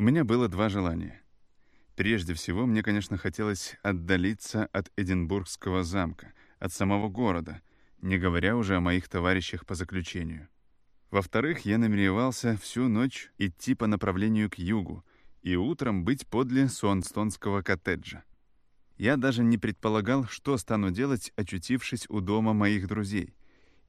меня было два желания. Прежде всего, мне, конечно, хотелось отдалиться от Эдинбургского замка, от самого города, не говоря уже о моих товарищах по заключению. Во-вторых, я намеревался всю ночь идти по направлению к югу и утром быть подле Суанстонского коттеджа. Я даже не предполагал, что стану делать, очутившись у дома моих друзей,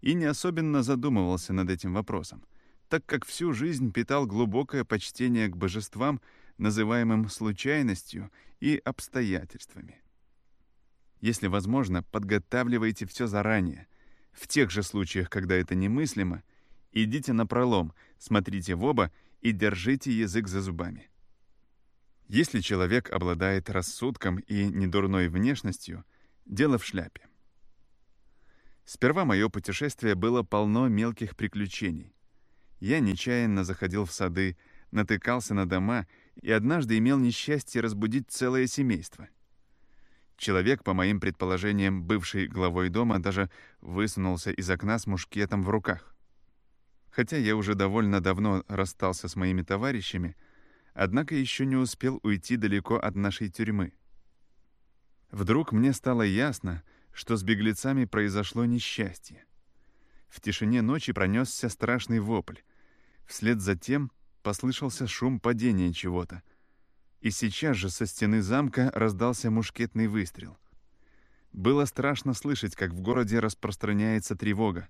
и не особенно задумывался над этим вопросом, так как всю жизнь питал глубокое почтение к божествам, называемым случайностью и обстоятельствами. Если возможно, подготавливайте все заранее. В тех же случаях, когда это немыслимо, идите на пролом, смотрите в оба и держите язык за зубами. Если человек обладает рассудком и недурной внешностью, дело в шляпе. Сперва мое путешествие было полно мелких приключений. Я нечаянно заходил в сады, натыкался на дома и однажды имел несчастье разбудить целое семейство. Человек, по моим предположениям, бывший главой дома, даже высунулся из окна с мушкетом в руках. Хотя я уже довольно давно расстался с моими товарищами, однако еще не успел уйти далеко от нашей тюрьмы. Вдруг мне стало ясно, что с беглецами произошло несчастье. В тишине ночи пронесся страшный вопль. Вслед за тем послышался шум падения чего-то. И сейчас же со стены замка раздался мушкетный выстрел. Было страшно слышать, как в городе распространяется тревога.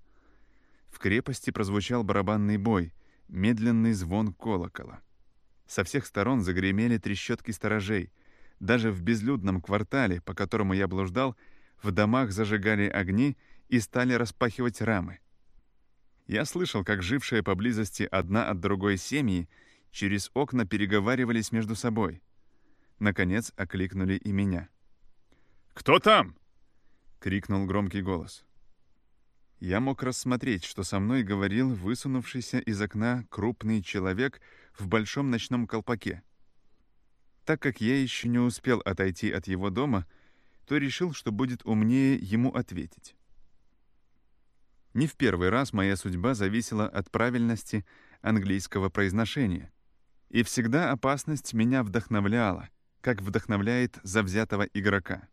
В крепости прозвучал барабанный бой, медленный звон колокола. Со всех сторон загремели трещотки сторожей. Даже в безлюдном квартале, по которому я блуждал, в домах зажигали огни и стали распахивать рамы. Я слышал, как жившие поблизости одна от другой семьи через окна переговаривались между собой. Наконец окликнули и меня. «Кто там?» — крикнул громкий голос. Я мог рассмотреть, что со мной говорил высунувшийся из окна крупный человек в большом ночном колпаке. Так как я еще не успел отойти от его дома, то решил, что будет умнее ему ответить. Не в первый раз моя судьба зависела от правильности английского произношения. И всегда опасность меня вдохновляла, как вдохновляет завзятого игрока.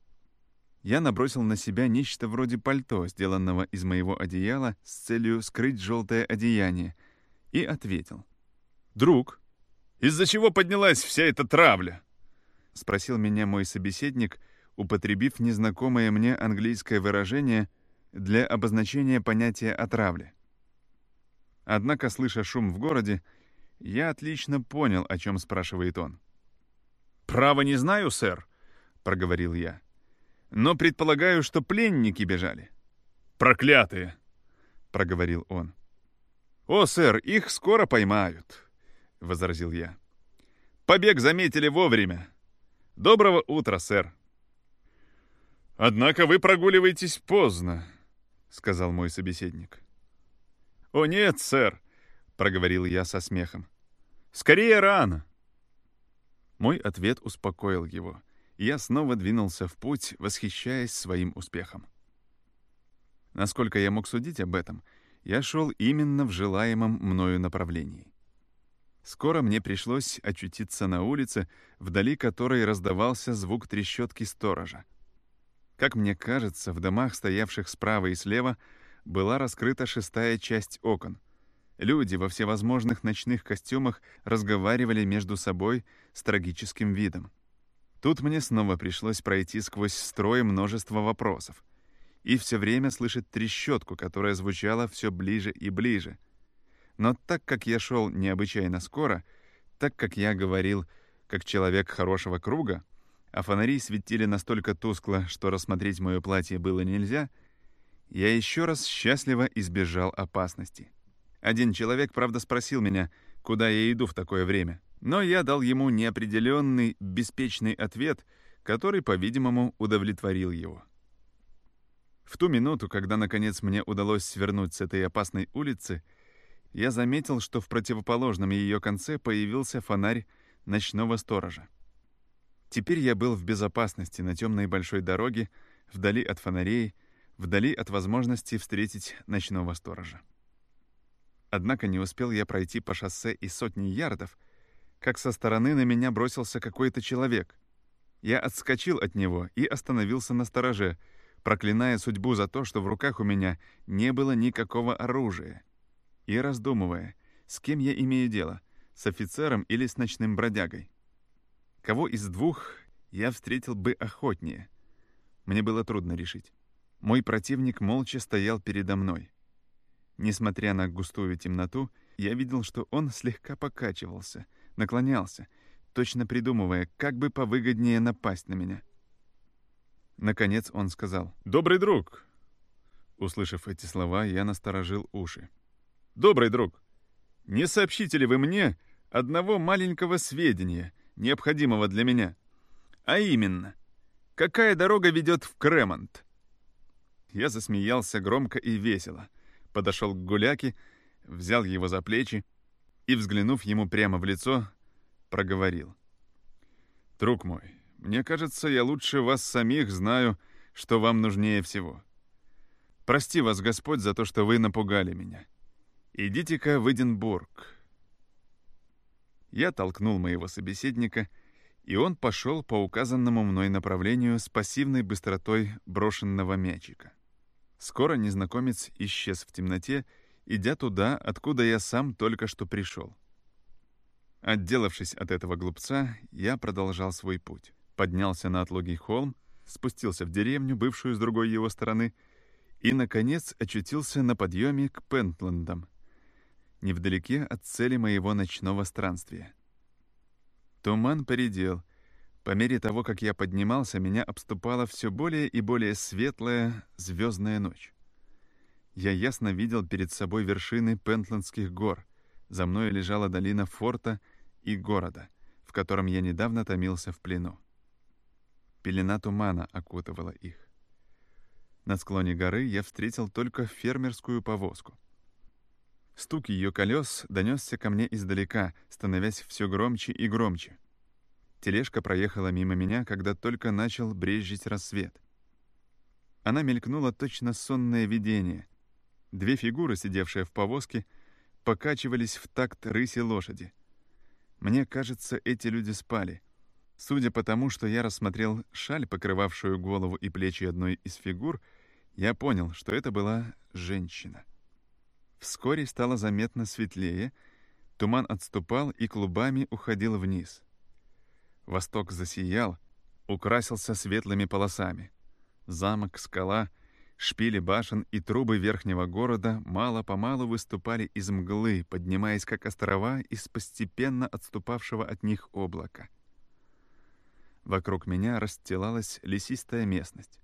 Я набросил на себя нечто вроде пальто, сделанного из моего одеяла с целью скрыть желтое одеяние, и ответил. «Друг, из-за чего поднялась вся эта травля?» — спросил меня мой собеседник, употребив незнакомое мне английское выражение — для обозначения понятия отравли. Однако, слыша шум в городе, я отлично понял, о чем спрашивает он. «Право не знаю, сэр», — проговорил я. «Но предполагаю, что пленники бежали». «Проклятые!» — проговорил он. «О, сэр, их скоро поймают», — возразил я. «Побег заметили вовремя. Доброго утра, сэр». «Однако вы прогуливаетесь поздно», — сказал мой собеседник. «О нет, сэр», — проговорил я со смехом. «Скорее рано». Мой ответ успокоил его, и я снова двинулся в путь, восхищаясь своим успехом. Насколько я мог судить об этом, я шел именно в желаемом мною направлении. Скоро мне пришлось очутиться на улице, вдали которой раздавался звук трещотки сторожа. Как мне кажется, в домах, стоявших справа и слева, была раскрыта шестая часть окон. Люди во всевозможных ночных костюмах разговаривали между собой с трагическим видом. Тут мне снова пришлось пройти сквозь строй множество вопросов. И все время слышать трещотку, которая звучала все ближе и ближе. Но так как я шел необычайно скоро, так как я говорил как человек хорошего круга, а фонари светили настолько тускло, что рассмотреть мое платье было нельзя, я еще раз счастливо избежал опасности. Один человек, правда, спросил меня, куда я иду в такое время, но я дал ему неопределенный, беспечный ответ, который, по-видимому, удовлетворил его. В ту минуту, когда, наконец, мне удалось свернуть с этой опасной улицы, я заметил, что в противоположном ее конце появился фонарь ночного сторожа. Теперь я был в безопасности на темной большой дороге, вдали от фонарей, вдали от возможности встретить ночного сторожа. Однако не успел я пройти по шоссе и сотни ярдов, как со стороны на меня бросился какой-то человек. Я отскочил от него и остановился на стороже, проклиная судьбу за то, что в руках у меня не было никакого оружия. И раздумывая, с кем я имею дело, с офицером или с ночным бродягой. Кого из двух я встретил бы охотнее? Мне было трудно решить. Мой противник молча стоял передо мной. Несмотря на густую темноту, я видел, что он слегка покачивался, наклонялся, точно придумывая, как бы повыгоднее напасть на меня. Наконец он сказал «Добрый друг!» Услышав эти слова, я насторожил уши. «Добрый друг, не сообщите ли вы мне одного маленького сведения, необходимого для меня? А именно, какая дорога ведет в Кремонт?» Я засмеялся громко и весело, подошел к гуляке, взял его за плечи и, взглянув ему прямо в лицо, проговорил. «Друг мой, мне кажется, я лучше вас самих знаю, что вам нужнее всего. Прости вас, Господь, за то, что вы напугали меня. Идите-ка в Эдинбург». Я толкнул моего собеседника, и он пошел по указанному мной направлению с пассивной быстротой брошенного мячика. Скоро незнакомец исчез в темноте, идя туда, откуда я сам только что пришел. Отделавшись от этого глупца, я продолжал свой путь. Поднялся на отлогий холм, спустился в деревню, бывшую с другой его стороны, и, наконец, очутился на подъеме к Пентландам, невдалеке от цели моего ночного странствия. Туман поредел. По мере того, как я поднимался, меня обступала все более и более светлая звездная ночь. Я ясно видел перед собой вершины Пентландских гор. За мной лежала долина форта и города, в котором я недавно томился в плену. Пелена тумана окутывала их. На склоне горы я встретил только фермерскую повозку. Стук ее колес донесся ко мне издалека, становясь все громче и громче. Тележка проехала мимо меня, когда только начал брезжить рассвет. Она мелькнула точно сонное видение. Две фигуры, сидевшие в повозке, покачивались в такт рыси лошади. Мне кажется, эти люди спали — Судя по тому, что я рассмотрел шаль, покрывавшую голову и плечи одной из фигур, я понял, что это была женщина. Вскоре стало заметно светлее, туман отступал и клубами уходил вниз. Восток засиял, украсился светлыми полосами. Замок, скала, шпили башен и трубы верхнего города мало-помалу выступали из мглы, поднимаясь как острова из постепенно отступавшего от них облака — Вокруг меня расстилалась лесистая местность.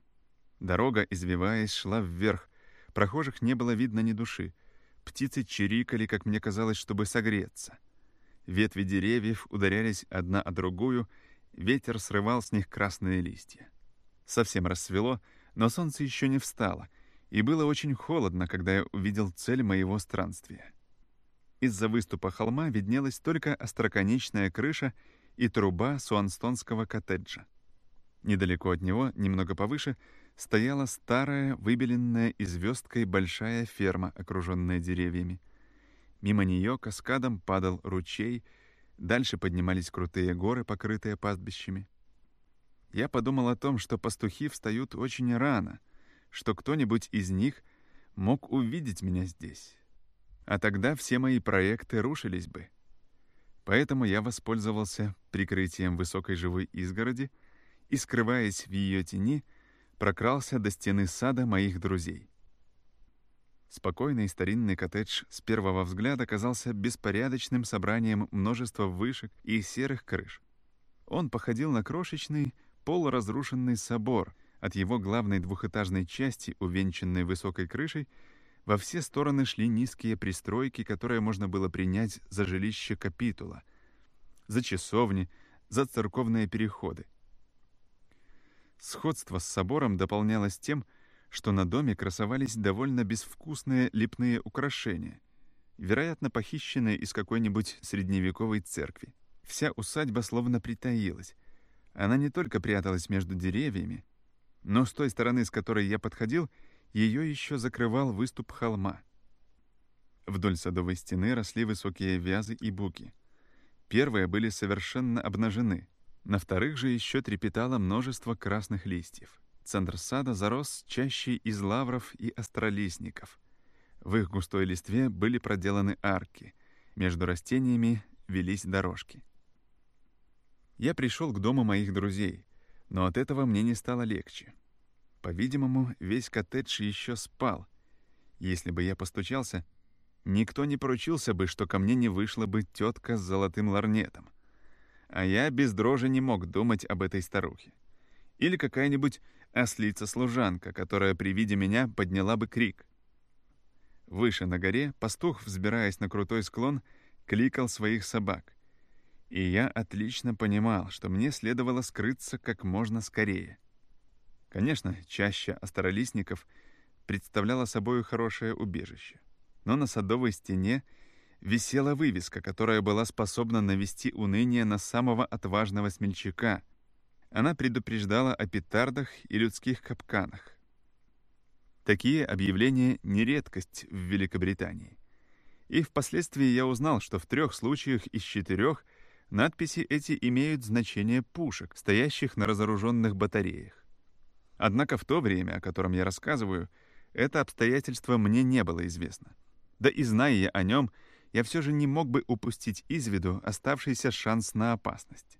Дорога, извиваясь, шла вверх. Прохожих не было видно ни души. Птицы чирикали, как мне казалось, чтобы согреться. Ветви деревьев ударялись одна о другую, ветер срывал с них красные листья. Совсем рассвело, но солнце еще не встало, и было очень холодно, когда я увидел цель моего странствия. Из-за выступа холма виднелась только остроконечная крыша и труба суанстонского коттеджа. Недалеко от него, немного повыше, стояла старая, выбеленная и звездкой большая ферма, окруженная деревьями. Мимо нее каскадом падал ручей, дальше поднимались крутые горы, покрытые пастбищами. Я подумал о том, что пастухи встают очень рано, что кто-нибудь из них мог увидеть меня здесь. А тогда все мои проекты рушились бы. Поэтому я воспользовался прикрытием высокой живой изгороди и, скрываясь в ее тени, прокрался до стены сада моих друзей. Спокойный старинный коттедж с первого взгляда казался беспорядочным собранием множества вышек и серых крыш. Он походил на крошечный, полуразрушенный собор. От его главной двухэтажной части, увенчанной высокой крышей, во все стороны шли низкие пристройки, которые можно было принять за жилище капитула, за часовни, за церковные переходы. Сходство с собором дополнялось тем, что на доме красовались довольно безвкусные лепные украшения, вероятно, похищенные из какой-нибудь средневековой церкви. Вся усадьба словно притаилась. Она не только пряталась между деревьями, но с той стороны, с которой я подходил — ее еще закрывал выступ холма. Вдоль садовой стены росли высокие вязы и буки. Первые были совершенно обнажены, на вторых же еще трепетало множество красных листьев. Центр сада зарос чаще из лавров и астролистников. В их густой листве были проделаны арки. Между растениями велись дорожки. Я пришел к дому моих друзей, но от этого мне не стало легче. По-видимому, весь коттедж еще спал. Если бы я постучался, никто не поручился бы, что ко мне не вышла бы тетка с золотым ларнетом. А я без дрожи не мог думать об этой старухе. Или какая-нибудь ослица-служанка, которая при виде меня подняла бы крик. Выше на горе пастух, взбираясь на крутой склон, кликал своих собак. И я отлично понимал, что мне следовало скрыться как можно скорее. Конечно, чаще астролистников представляла собой хорошее убежище. Но на садовой стене висела вывеска, которая была способна навести уныние на самого отважного смельчака. Она предупреждала о петардах и людских капканах. Такие объявления не редкость в Великобритании. И впоследствии я узнал, что в трех случаях из четырех надписи эти имеют значение пушек, стоящих на разоруженных батареях. Однако в то время, о котором я рассказываю, это обстоятельство мне не было известно. Да и зная я о нем, я все же не мог бы упустить из виду оставшийся шанс на опасность.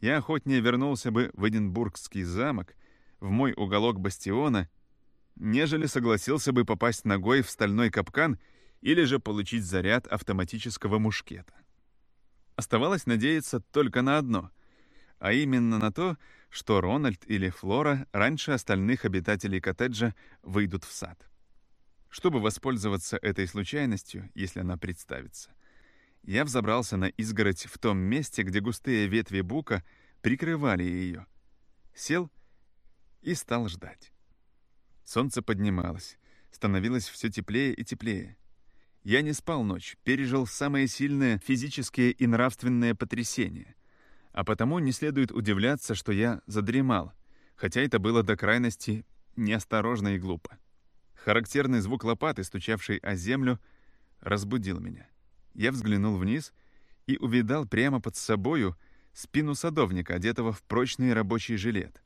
Я охотнее вернулся бы в Эдинбургский замок, в мой уголок бастиона — нежели согласился бы попасть ногой в стальной капкан или же получить заряд автоматического мушкета. Оставалось надеяться только на одно, а именно на то, что Рональд или Флора раньше остальных обитателей коттеджа выйдут в сад. Чтобы воспользоваться этой случайностью, если она представится, я взобрался на изгородь в том месте, где густые ветви бука прикрывали ее, сел и стал ждать. Солнце поднималось, становилось все теплее и теплее. Я не спал ночь, пережил самые сильные физические и нравственные потрясения. А потому не следует удивляться, что я задремал, хотя это было до крайности неосторожно и глупо. Характерный звук лопаты, стучавшей о землю, разбудил меня. Я взглянул вниз и увидал прямо под собою спину садовника, одетого в прочный рабочий жилет.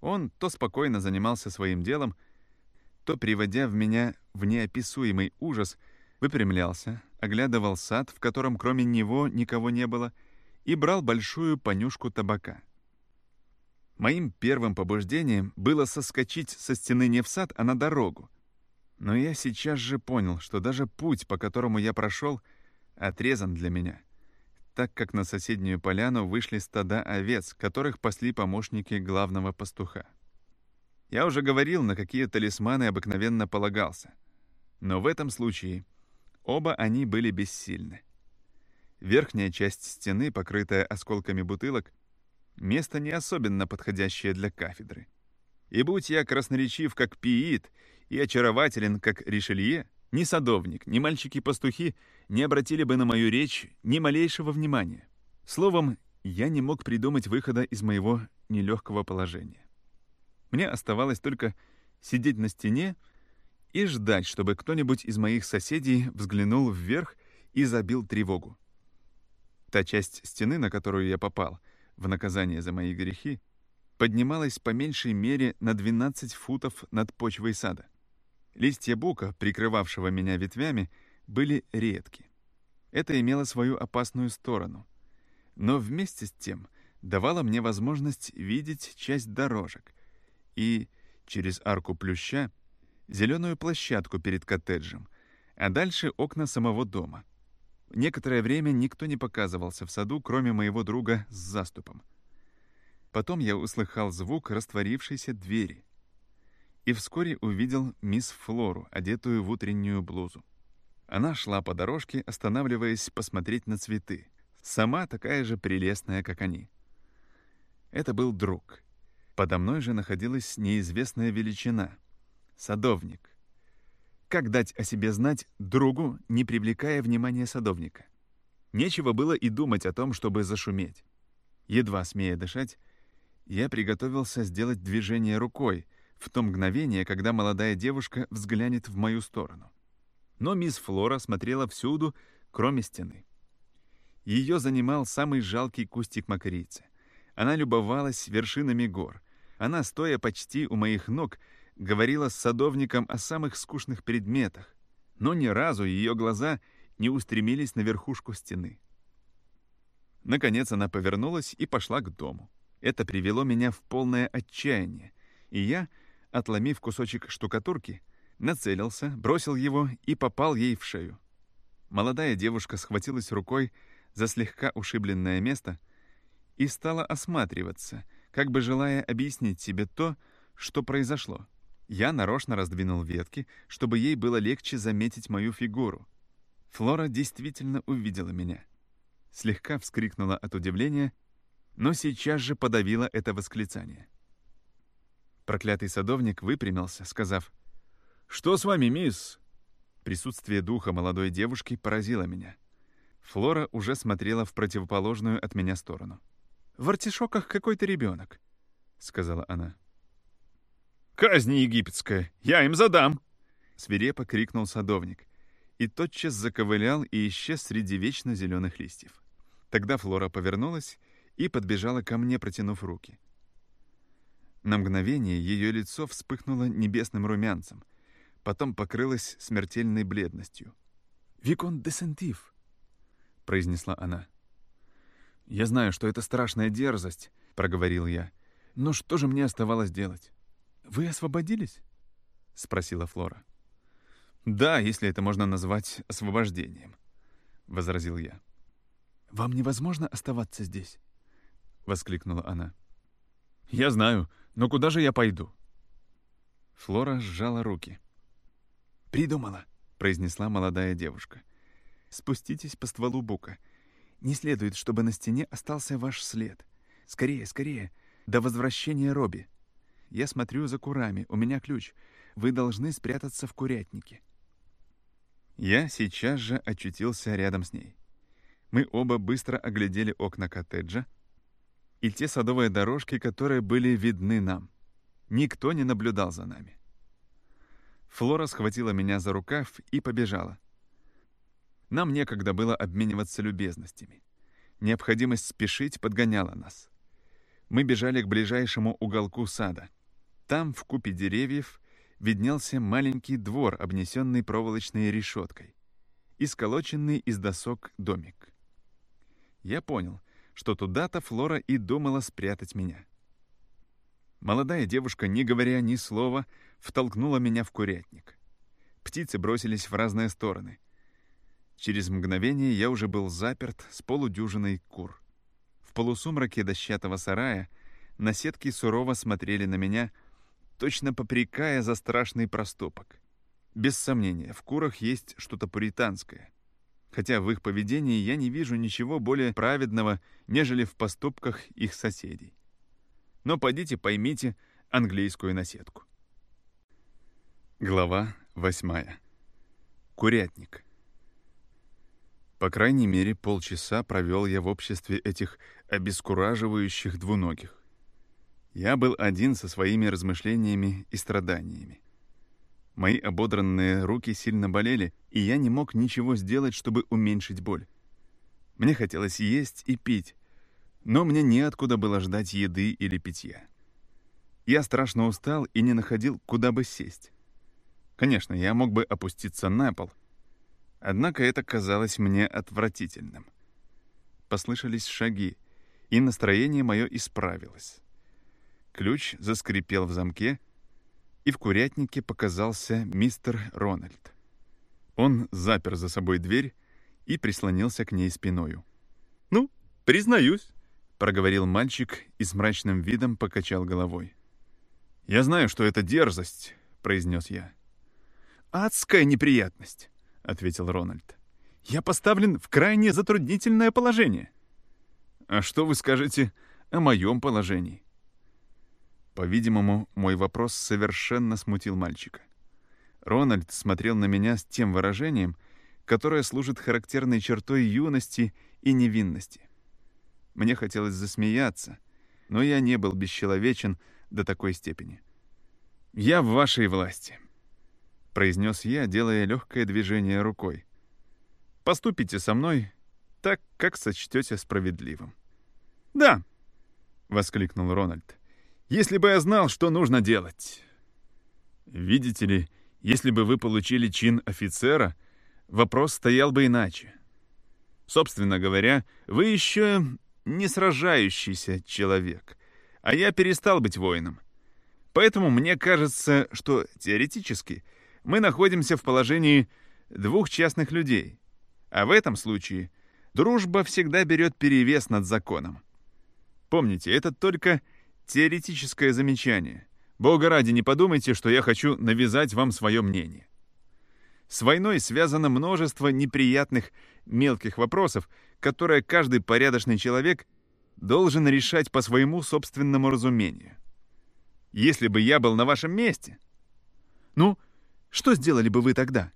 Он то спокойно занимался своим делом, то, приводя в меня в неописуемый ужас, выпрямлялся, оглядывал сад, в котором кроме него никого не было, и брал большую понюшку табака. Моим первым побуждением было соскочить со стены не в сад, а на дорогу. Но я сейчас же понял, что даже путь, по которому я прошел, отрезан для меня — так как на соседнюю поляну вышли стада овец, которых пасли помощники главного пастуха. Я уже говорил, на какие талисманы обыкновенно полагался. Но в этом случае оба они были бессильны. Верхняя часть стены, покрытая осколками бутылок, место не особенно подходящее для кафедры. И будь я красноречив, как Пиит, и очарователен, как Ришелье, ни садовник, ни мальчики-пастухи не обратили бы на мою речь ни малейшего внимания. Словом, я не мог придумать выхода из моего нелегкого положения. Мне оставалось только сидеть на стене и ждать, чтобы кто-нибудь из моих соседей взглянул вверх и забил тревогу. Та часть стены, на которую я попал, в наказание за мои грехи, поднималась по меньшей мере на 12 футов над почвой сада. Листья бука, прикрывавшего меня ветвями, были редки. Это имело свою опасную сторону. Но вместе с тем давало мне возможность видеть часть дорожек и, через арку плюща, зеленую площадку перед коттеджем, а дальше окна самого дома. Некоторое время никто не показывался в саду, кроме моего друга с заступом. Потом я услыхал звук растворившейся двери — и вскоре увидел мисс Флору, одетую в утреннюю блузу. Она шла по дорожке, останавливаясь посмотреть на цветы. Сама такая же прелестная, как они. Это был друг. Подо мной же находилась неизвестная величина — садовник. Как дать о себе знать другу, не привлекая внимания садовника? Нечего было и думать о том, чтобы зашуметь. Едва смея дышать, я приготовился сделать движение рукой, в то мгновение, когда молодая девушка взглянет в мою сторону. Но мисс Флора смотрела всюду, кроме стены. Ее занимал самый жалкий кустик макарицы. Она любовалась вершинами гор. Она, стоя почти у моих ног, говорила с садовником о самых скучных предметах, но ни разу ее глаза не устремились на верхушку стены. Наконец она повернулась и пошла к дому. Это привело меня в полное отчаяние, и я, отломив кусочек штукатурки, нацелился, бросил его и попал ей в шею. Молодая девушка схватилась рукой за слегка ушибленное место и стала осматриваться, как бы желая объяснить себе то, что произошло. Я нарочно раздвинул ветки, чтобы ей было легче заметить мою фигуру. Флора действительно увидела меня. Слегка вскрикнула от удивления, но сейчас же подавила это восклицание. Проклятый садовник выпрямился, сказав, «Что с вами, мисс?» Присутствие духа молодой девушки поразило меня. Флора уже смотрела в противоположную от меня сторону. «В артишоках какой-то ребенок», — сказала она. «Казнь египетская! Я им задам!» Свирепо крикнул садовник и тотчас заковылял и исчез среди вечно зеленых листьев. Тогда Флора повернулась и подбежала ко мне, протянув руки. На мгновение ее лицо вспыхнуло небесным румянцем, потом покрылось смертельной бледностью. «Викон де Сентив», — произнесла она. «Я знаю, что это страшная дерзость», — проговорил я. «Но что же мне оставалось делать?» «Вы освободились?» — спросила Флора. «Да, если это можно назвать освобождением», — возразил я. «Вам невозможно оставаться здесь?» — воскликнула она. «Я знаю, но куда же я пойду?» Флора сжала руки. «Придумала», — произнесла молодая девушка. «Спуститесь по стволу бука. Не следует, чтобы на стене остался ваш след. Скорее, скорее, до возвращения Робби. Я смотрю за курами, у меня ключ. Вы должны спрятаться в курятнике». Я сейчас же очутился рядом с ней. Мы оба быстро оглядели окна коттеджа и те садовые дорожки, которые были видны нам. Никто не наблюдал за нами. Флора схватила меня за рукав и побежала. Нам некогда было обмениваться любезностями. Необходимость спешить подгоняла нас. Мы бежали к ближайшему уголку сада — там, в купе деревьев, виднелся маленький двор, обнесенный проволочной решеткой, и сколоченный из досок домик. Я понял, что туда-то Флора и думала спрятать меня. Молодая девушка, не говоря ни слова, втолкнула меня в курятник. Птицы бросились в разные стороны. Через мгновение я уже был заперт с полудюжиной кур. В полусумраке дощатого сарая наседки сурово смотрели на меня — точно попрекая за страшный проступок. Без сомнения, в курах есть что-то пуританское. Хотя в их поведении я не вижу ничего более праведного, нежели в поступках их соседей. Но пойдите поймите английскую наседку. Глава восьмая. Курятник. По крайней мере, полчаса провел я в обществе этих обескураживающих двуногих. Я был один со своими размышлениями и страданиями. Мои ободранные руки сильно болели, и я не мог ничего сделать, чтобы уменьшить боль. Мне хотелось есть и пить, но мне неоткуда было ждать еды или питья. Я страшно устал и не находил, куда бы сесть. Конечно, я мог бы опуститься на пол, однако это казалось мне отвратительным. Послышались шаги, и настроение мое исправилось. Ключ заскрипел в замке, и в курятнике показался мистер Рональд. Он запер за собой дверь и прислонился к ней спиною. «Ну, признаюсь», — проговорил мальчик и с мрачным видом покачал головой. «Я знаю, что это дерзость», — произнес я. «Адская неприятность», — ответил Рональд. «Я поставлен в крайне затруднительное положение». «А что вы скажете о моем положении?» По-видимому, мой вопрос совершенно смутил мальчика. Рональд смотрел на меня с тем выражением, которое служит характерной чертой юности и невинности. Мне хотелось засмеяться, но я не был бесчеловечен до такой степени. «Я в вашей власти», — произнес я, делая легкое движение рукой. «Поступите со мной, так, как сочтете справедливым». «Да!» — воскликнул Рональд. «Если бы я знал, что нужно делать!» «Видите ли, если бы вы получили чин офицера, вопрос стоял бы иначе. Собственно говоря, вы еще не сражающийся человек, а я перестал быть воином. Поэтому мне кажется, что теоретически мы находимся в положении двух частных людей, а в этом случае дружба всегда берет перевес над законом. Помните, это только теоретическое замечание. Бога ради, не подумайте, что я хочу навязать вам свое мнение. С войной связано множество неприятных мелких вопросов, которые каждый порядочный человек должен решать по своему собственному разумению. Если бы я был на вашем месте... Ну, что сделали бы вы тогда?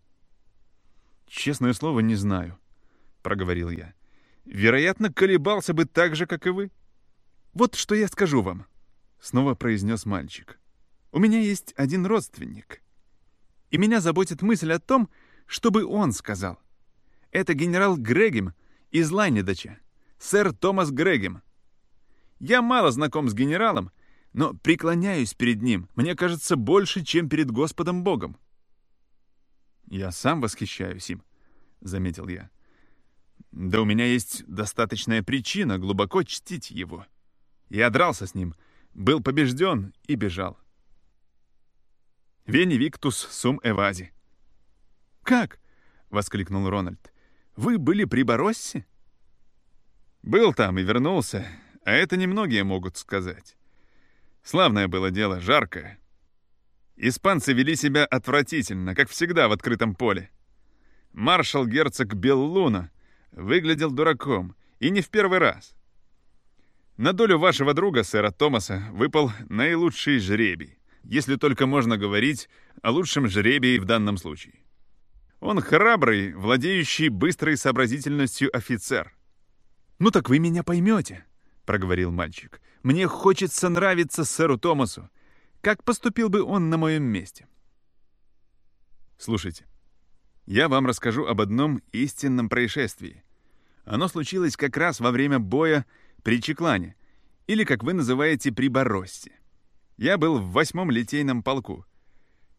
Честное слово, не знаю, — проговорил я. Вероятно, колебался бы так же, как и вы. Вот что я скажу вам, — снова произнес мальчик. У меня есть один родственник. И меня заботит мысль о том, чтобы он сказал. Это генерал Грегем из Лайнедача, сэр Томас Грегем. Я мало знаком с генералом, но преклоняюсь перед ним, мне кажется, больше, чем перед Господом Богом. «Я сам восхищаюсь им», — заметил я. «Да у меня есть достаточная причина глубоко чтить его. Я дрался с ним, был побежден и бежал. Вени Виктус сум эвази». «Как?» — воскликнул Рональд. «Вы были при Бороссе?» «Был там и вернулся, а это немногие могут сказать. Славное было дело, жаркое. Испанцы вели себя отвратительно, как всегда в открытом поле. Маршал-герцог Беллуна выглядел дураком, и не в первый раз. На долю вашего друга, сэра Томаса, выпал наилучший жребий, если только можно говорить о лучшем жребии в данном случае. Он храбрый, владеющий быстрой сообразительностью офицер. «Ну так вы меня поймете», — проговорил мальчик. Мне хочется нравиться сэру Томасу. Как поступил бы он на моем месте? Слушайте, я вам расскажу об одном истинном происшествии. Оно случилось как раз во время боя при Чеклане, или, как вы называете, при Бороссе. Я был в восьмом литейном полку.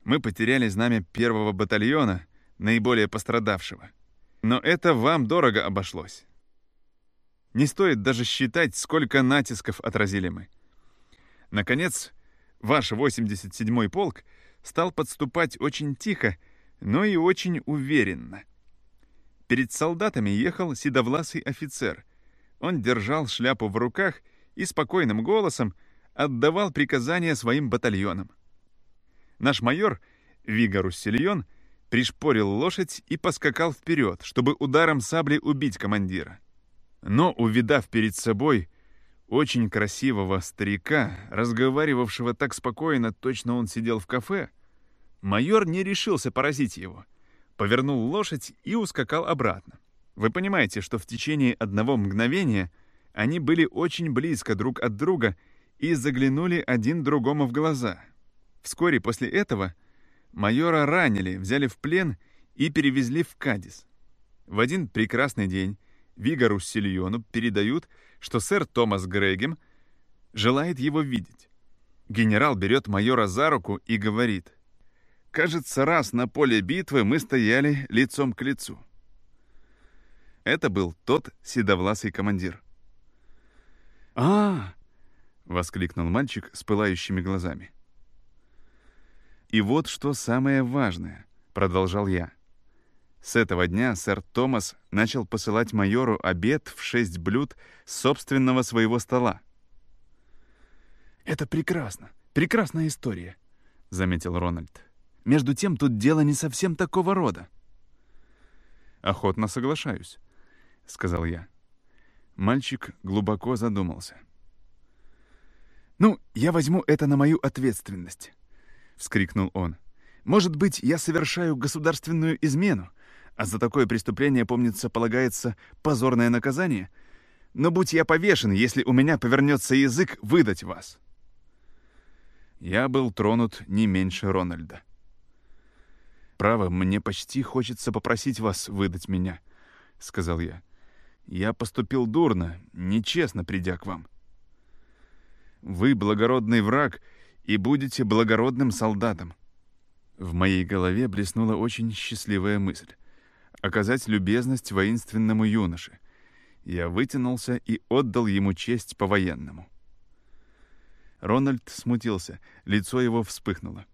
Мы потеряли знамя первого батальона, наиболее пострадавшего. Но это вам дорого обошлось. Не стоит даже считать, сколько натисков отразили мы. Наконец, ваш 87-й полк стал подступать очень тихо, но и очень уверенно. Перед солдатами ехал седовласый офицер. Он держал шляпу в руках и спокойным голосом отдавал приказания своим батальонам. Наш майор, Вига Руссельон, пришпорил лошадь и поскакал вперед, чтобы ударом сабли убить командира. Но, увидав перед собой очень красивого старика, разговаривавшего так спокойно, точно он сидел в кафе, майор не решился поразить его, повернул лошадь и ускакал обратно. Вы понимаете, что в течение одного мгновения они были очень близко друг от друга и заглянули один другому в глаза. Вскоре после этого майора ранили, взяли в плен и перевезли в Кадис. В один прекрасный день Вигару Сильону передают, что сэр Томас Грегем желает его видеть. Генерал берет майора за руку и говорит, «Кажется, раз на поле битвы мы стояли лицом к лицу». Это был тот седовласый командир. «А!» — воскликнул мальчик с пылающими глазами. «И вот что самое важное», — продолжал я. С этого дня сэр Томас начал посылать майору обед в шесть блюд собственного своего стола. «Это прекрасно, прекрасная история», — заметил Рональд. «Между тем, тут дело не совсем такого рода». «Охотно соглашаюсь», — сказал я. Мальчик глубоко задумался. «Ну, я возьму это на мою ответственность», — вскрикнул он. «Может быть, я совершаю государственную измену, а за такое преступление, помнится, полагается позорное наказание. Но будь я повешен, если у меня повернется язык выдать вас. Я был тронут не меньше Рональда. «Право, мне почти хочется попросить вас выдать меня», — сказал я. Я поступил дурно, нечестно придя к вам. Вы благородный враг и будете благородным солдатом. В моей голове блеснула очень счастливая мысль — оказать любезность воинственному юноше. Я вытянулся и отдал ему честь по-военному. Рональд смутился, лицо его вспыхнуло.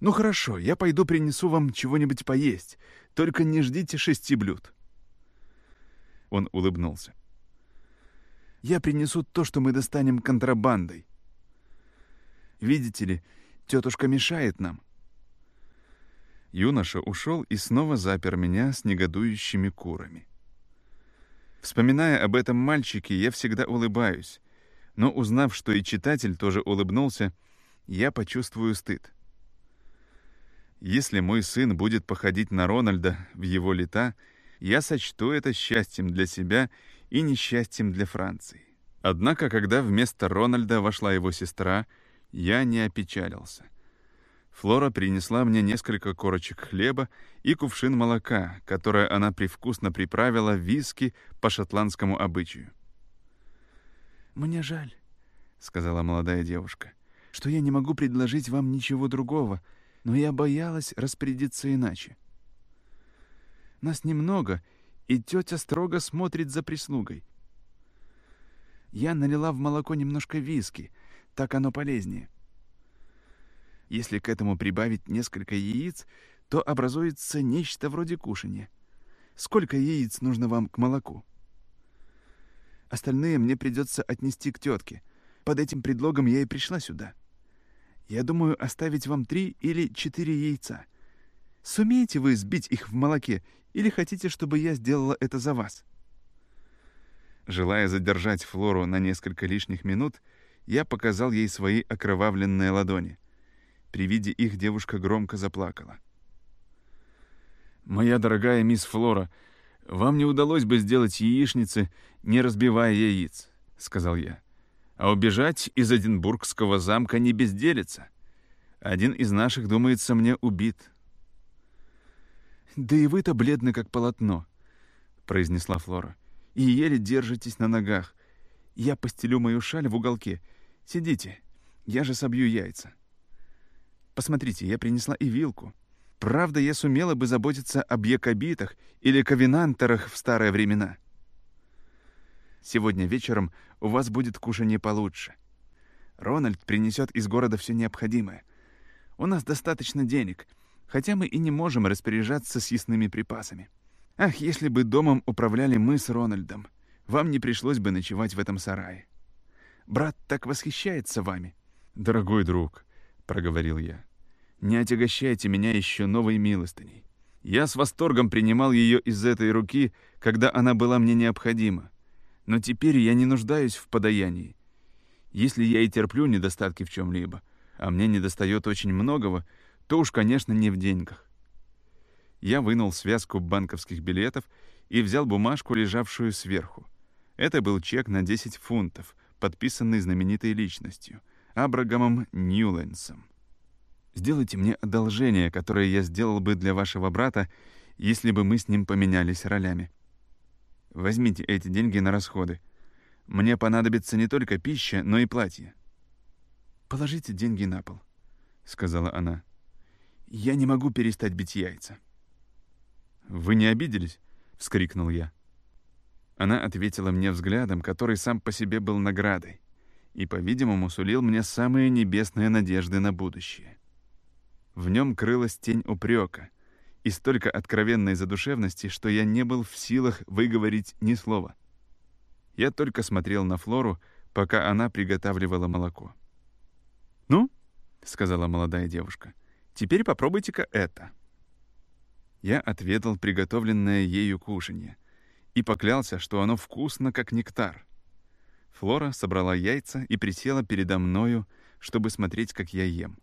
«Ну хорошо, я пойду принесу вам чего-нибудь поесть, только не ждите шести блюд». Он улыбнулся. «Я принесу то, что мы достанем контрабандой. Видите ли, Тетушка мешает нам». Юноша ушел и снова запер меня с негодующими курами. Вспоминая об этом мальчике, я всегда улыбаюсь, но узнав, что и читатель тоже улыбнулся, я почувствую стыд. Если мой сын будет походить на Рональда в его лета, я сочту это счастьем для себя и несчастьем для Франции. Однако, когда вместо Рональда вошла его сестра — я не опечалился. Флора принесла мне несколько корочек хлеба и кувшин молока, которое она привкусно приправила виски по шотландскому обычаю. «Мне жаль», — сказала молодая девушка, — «что я не могу предложить вам ничего другого, но я боялась распорядиться иначе. Нас немного, и тетя строго смотрит за прислугой. Я налила в молоко немножко виски — так оно полезнее. Если к этому прибавить несколько яиц, то образуется нечто вроде кушания. Сколько яиц нужно вам к молоку? Остальные мне придется отнести к тетке. Под этим предлогом я и пришла сюда. Я думаю оставить вам три или четыре яйца. Сумеете вы сбить их в молоке или хотите, чтобы я сделала это за вас?» Желая задержать Флору на несколько лишних минут, я показал ей свои окровавленные ладони. При виде их девушка громко заплакала. «Моя дорогая мисс Флора, вам не удалось бы сделать яичницы, не разбивая яиц», — сказал я. «А убежать из Эдинбургского замка не безделится. Один из наших, думается, мне убит». «Да и вы-то бледны, как полотно», — произнесла Флора. «И еле держитесь на ногах. Я постелю мою шаль в уголке — Сидите, я же собью яйца. Посмотрите, я принесла и вилку. Правда, я сумела бы заботиться об якобитах или ковенантерах в старые времена. Сегодня вечером у вас будет кушанье получше. Рональд принесет из города все необходимое. У нас достаточно денег, хотя мы и не можем распоряжаться съестными припасами. Ах, если бы домом управляли мы с Рональдом, вам не пришлось бы ночевать в этом сарае. Брат так восхищается вами». «Дорогой друг», — проговорил я, — «не отягощайте меня еще новой милостыней. Я с восторгом принимал ее из этой руки, когда она была мне необходима. Но теперь я не нуждаюсь в подаянии. Если я и терплю недостатки в чем-либо, а мне недостает очень многого, то уж, конечно, не в деньгах. Я вынул связку банковских билетов и взял бумажку, лежавшую сверху. Это был чек на 10 фунтов — подписанный знаменитой личностью, Абрагамом Ньюленсом. «Сделайте мне одолжение, которое я сделал бы для вашего брата, если бы мы с ним поменялись ролями. Возьмите эти деньги на расходы. Мне понадобится не только пища, но и платье». «Положите деньги на пол», — сказала она. «Я не могу перестать бить яйца». «Вы не обиделись?» — вскрикнул я. Она ответила мне взглядом, который сам по себе был наградой, и, по-видимому, сулил мне самые небесные надежды на будущее. В нем крылась тень упрека и столько откровенной задушевности, что я не был в силах выговорить ни слова. Я только смотрел на Флору, пока она приготавливала молоко. «Ну», — сказала молодая девушка, — «теперь попробуйте-ка это». Я отведал приготовленное ею кушанье — и поклялся, что оно вкусно, как нектар. Флора собрала яйца и присела передо мною, чтобы смотреть, как я ем.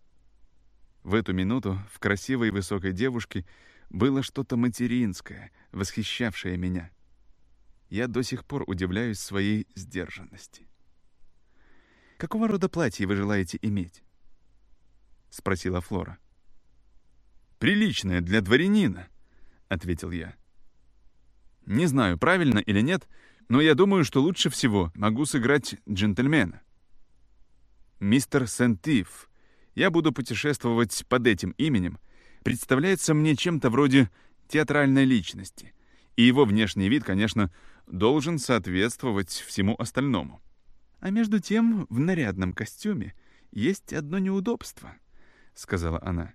В эту минуту в красивой высокой девушке было что-то материнское, восхищавшее меня. Я до сих пор удивляюсь своей сдержанности. «Какого рода платье вы желаете иметь?» — спросила Флора. «Приличное для дворянина», — ответил я. Не знаю, правильно или нет, но я думаю, что лучше всего могу сыграть джентльмена. Мистер Сентив, я буду путешествовать под этим именем, представляется мне чем-то вроде театральной личности, и его внешний вид, конечно, должен соответствовать всему остальному. А между тем в нарядном костюме есть одно неудобство, — сказала она.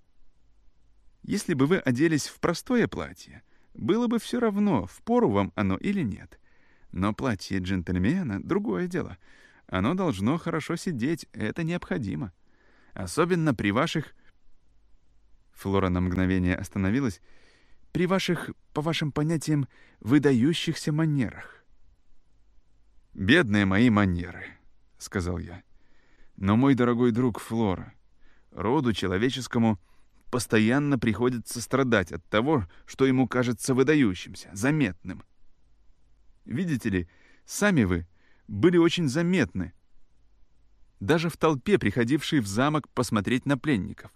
Если бы вы оделись в простое платье, было бы все равно, в пору вам оно или нет. Но платье джентльмена — другое дело. Оно должно хорошо сидеть, это необходимо. Особенно при ваших... Флора на мгновение остановилась. При ваших, по вашим понятиям, выдающихся манерах. «Бедные мои манеры», — сказал я. «Но, мой дорогой друг Флора, роду человеческому постоянно приходится страдать от того, что ему кажется выдающимся, заметным. Видите ли, сами вы были очень заметны, даже в толпе, приходившей в замок посмотреть на пленников.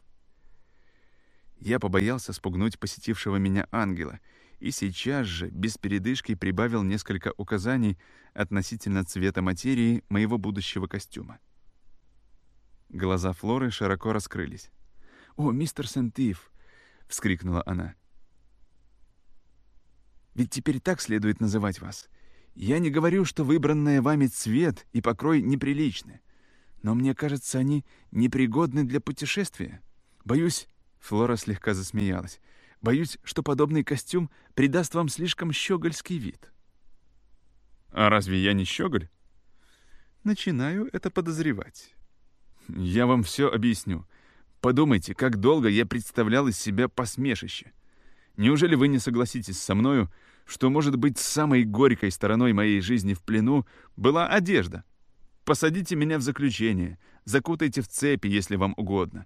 Я побоялся спугнуть посетившего меня ангела, и сейчас же, без передышки, прибавил несколько указаний относительно цвета материи моего будущего костюма. Глаза Флоры широко раскрылись. «О, мистер Сентив!» — вскрикнула она. «Ведь теперь так следует называть вас. Я не говорю, что выбранное вами цвет и покрой неприличны, но мне кажется, они непригодны для путешествия. Боюсь...» — Флора слегка засмеялась. «Боюсь, что подобный костюм придаст вам слишком щегольский вид». «А разве я не щеголь?» «Начинаю это подозревать». «Я вам все объясню. Подумайте, как долго я представлял из себя посмешище. Неужели вы не согласитесь со мною, что, может быть, самой горькой стороной моей жизни в плену была одежда? Посадите меня в заключение, закутайте в цепи, если вам угодно.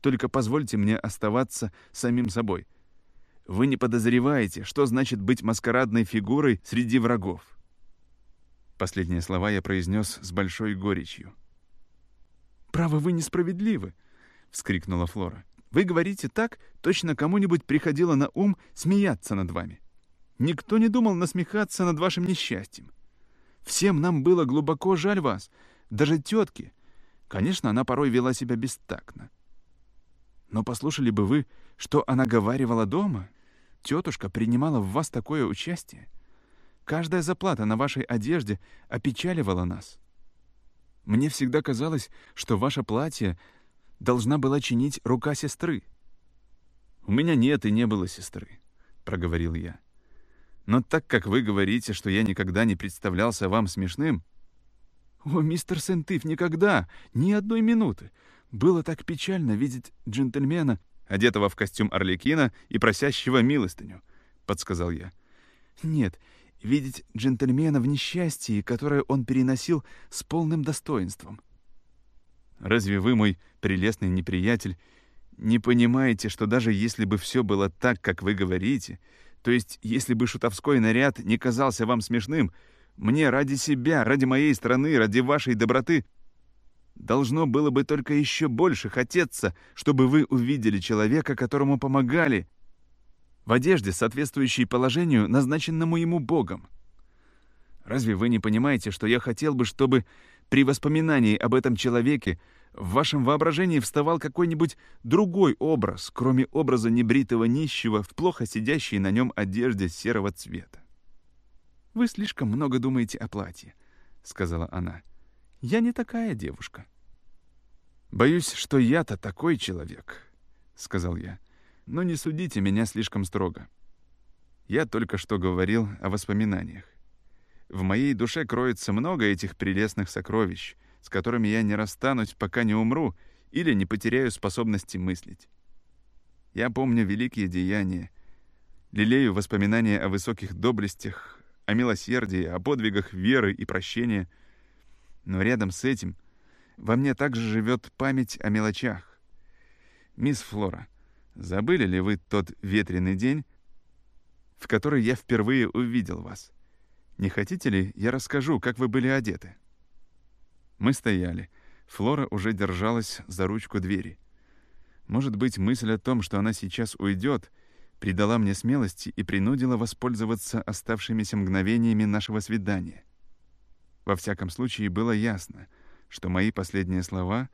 Только позвольте мне оставаться самим собой. Вы не подозреваете, что значит быть маскарадной фигурой среди врагов. Последние слова я произнес с большой горечью. «Право, вы несправедливы», — вскрикнула Флора. «Вы говорите так, точно кому-нибудь приходило на ум смеяться над вами. Никто не думал насмехаться над вашим несчастьем. Всем нам было глубоко жаль вас, даже тетке. Конечно, она порой вела себя бестактно. Но послушали бы вы, что она говаривала дома? Тетушка принимала в вас такое участие. Каждая заплата на вашей одежде опечаливала нас. Мне всегда казалось, что ваше платье должна была чинить рука сестры. «У меня нет и не было сестры», — проговорил я. «Но так как вы говорите, что я никогда не представлялся вам смешным...» «О, мистер Сентыф, никогда! Ни одной минуты! Было так печально видеть джентльмена, одетого в костюм Орликина и просящего милостыню», — подсказал я. «Нет, видеть джентльмена в несчастье, которое он переносил с полным достоинством. Разве вы, мой прелестный неприятель, не понимаете, что даже если бы все было так, как вы говорите, то есть если бы шутовской наряд не казался вам смешным, мне ради себя, ради моей страны, ради вашей доброты должно было бы только еще больше хотеться, чтобы вы увидели человека, которому помогали, в одежде, соответствующей положению, назначенному ему Богом. Разве вы не понимаете, что я хотел бы, чтобы при воспоминании об этом человеке в вашем воображении вставал какой-нибудь другой образ, кроме образа небритого нищего в плохо сидящей на нем одежде серого цвета. «Вы слишком много думаете о платье», — сказала она. «Я не такая девушка». «Боюсь, что я-то такой человек», — сказал я. «Но не судите меня слишком строго. Я только что говорил о воспоминаниях. В моей душе кроется много этих прелестных сокровищ, с которыми я не расстанусь, пока не умру или не потеряю способности мыслить. Я помню великие деяния, лелею воспоминания о высоких доблестях, о милосердии, о подвигах веры и прощения. Но рядом с этим во мне также живет память о мелочах. Мисс Флора, забыли ли вы тот ветреный день, в который я впервые увидел вас? Не хотите ли, я расскажу, как вы были одеты?» Мы стояли. Флора уже держалась за ручку двери. Может быть, мысль о том, что она сейчас уйдет, придала мне смелости и принудила воспользоваться оставшимися мгновениями нашего свидания. Во всяком случае, было ясно, что мои последние слова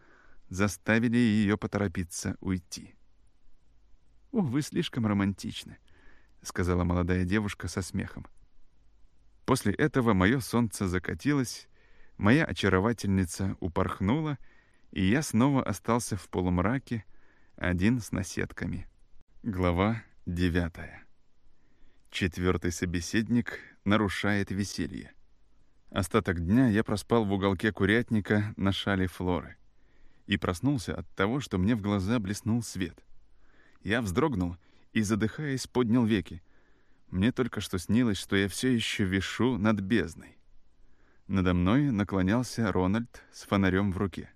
заставили ее поторопиться уйти. «О, вы слишком романтичны», — сказала молодая девушка со смехом. После этого мое солнце закатилось, моя очаровательница упорхнула, и я снова остался в полумраке, один с наседками. Глава девятая. Четвертый собеседник нарушает веселье. Остаток дня я проспал в уголке курятника на шале Флоры и проснулся от того, что мне в глаза блеснул свет. Я вздрогнул и, задыхаясь, поднял веки. Мне только что снилось, что я все еще вишу над бездной. Надо мной наклонялся Рональд с фонарем в руке.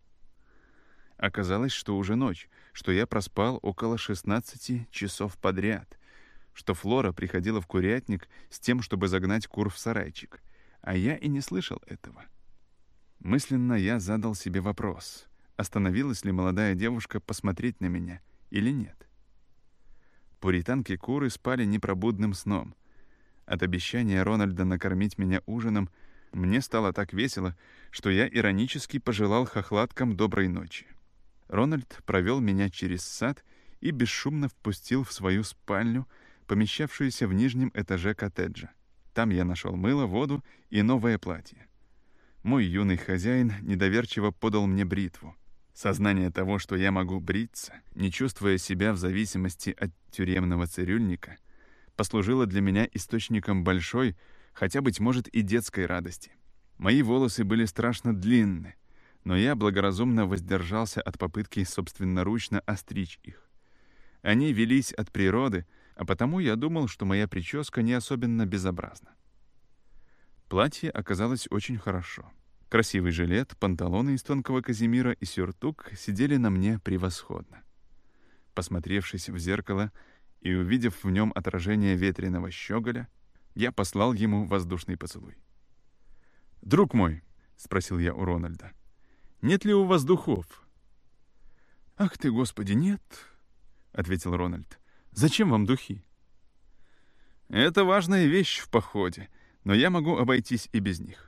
Оказалось, что уже ночь, что я проспал около 16 часов подряд, что Флора приходила в курятник с тем, чтобы загнать кур в сарайчик, а я и не слышал этого. Мысленно я задал себе вопрос, остановилась ли молодая девушка посмотреть на меня или нет. Пуританки-куры спали непробудным сном. От обещания Рональда накормить меня ужином мне стало так весело, что я иронически пожелал хохлаткам доброй ночи. Рональд провел меня через сад и бесшумно впустил в свою спальню, помещавшуюся в нижнем этаже коттеджа. Там я нашел мыло, воду и новое платье. Мой юный хозяин недоверчиво подал мне бритву. Сознание того, что я могу бриться, не чувствуя себя в зависимости от тюремного цирюльника, послужило для меня источником большой, хотя, быть может, и детской радости. Мои волосы были страшно длинны, но я благоразумно воздержался от попытки собственноручно остричь их. Они велись от природы, а потому я думал, что моя прическа не особенно безобразна. Платье оказалось очень хорошо. Красивый жилет, панталоны из тонкого казимира и сюртук сидели на мне превосходно. Посмотревшись в зеркало и увидев в нем отражение ветреного щеголя, я послал ему воздушный поцелуй. «Друг мой», — спросил я у Рональда, нет ли у вас духов?» «Ах ты, Господи, нет!» — ответил Рональд. «Зачем вам духи?» «Это важная вещь в походе, но я могу обойтись и без них.